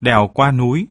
đèo qua núi.